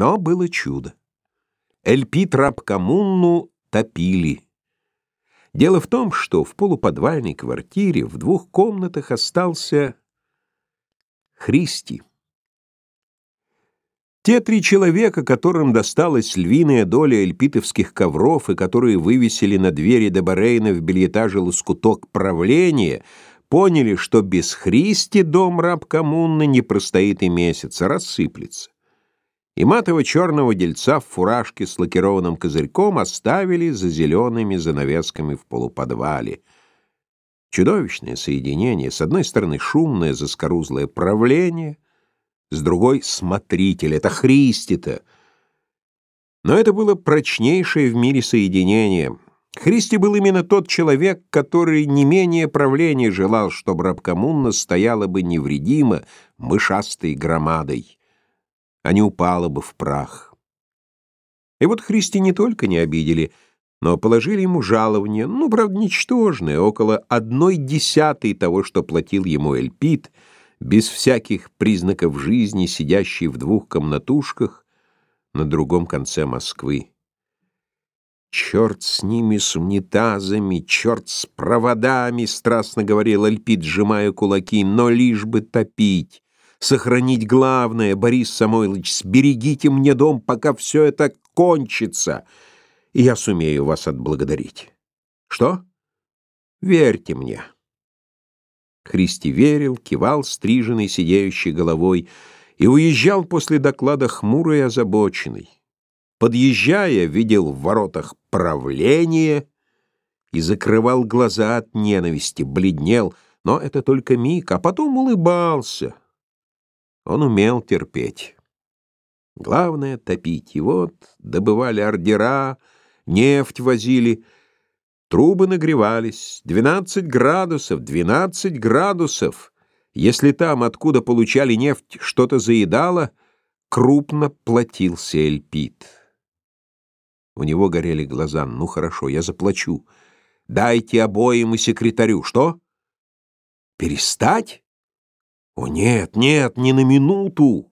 Но было чудо. Эльпит Рабкомунну топили. Дело в том, что в полуподвальной квартире в двух комнатах остался Христи. Те три человека, которым досталась львиная доля эльпитовских ковров и которые вывесили на двери Дебарейна в бельетаже лоскуток правления, поняли, что без Христи дом раб коммуны не простоит и месяца, рассыплется. И матово-черного дельца в фуражке с лакированным козырьком оставили за зелеными занавесками в полуподвале. Чудовищное соединение. С одной стороны шумное заскорузлое правление — с другой — смотритель. Это Христи-то. Но это было прочнейшее в мире соединение. Христи был именно тот человек, который не менее правления желал, чтобы рабкоммуна стояла бы невредимо мышастой громадой, а не упала бы в прах. И вот Христи не только не обидели, но положили ему жалование, ну, правда, ничтожное, около одной десятой того, что платил ему Эльпит — без всяких признаков жизни, сидящий в двух комнатушках на другом конце Москвы. «Черт с ними, с унитазами, черт с проводами!» — страстно говорил Альпит, сжимая кулаки, «но лишь бы топить, сохранить главное, Борис Самойлович, сберегите мне дом, пока все это кончится, и я сумею вас отблагодарить». «Что? Верьте мне». Христи верил, кивал стриженной сидеющей головой и уезжал после доклада хмурый и озабоченный. Подъезжая, видел в воротах правление и закрывал глаза от ненависти, бледнел, но это только миг, а потом улыбался. Он умел терпеть. Главное — топить. И вот добывали ордера, нефть возили — Трубы нагревались. 12 градусов, 12 градусов. Если там, откуда получали нефть, что-то заедало, крупно платился Эльпит. У него горели глаза. «Ну хорошо, я заплачу. Дайте обоим и секретарю. Что? Перестать? О нет, нет, не на минуту!»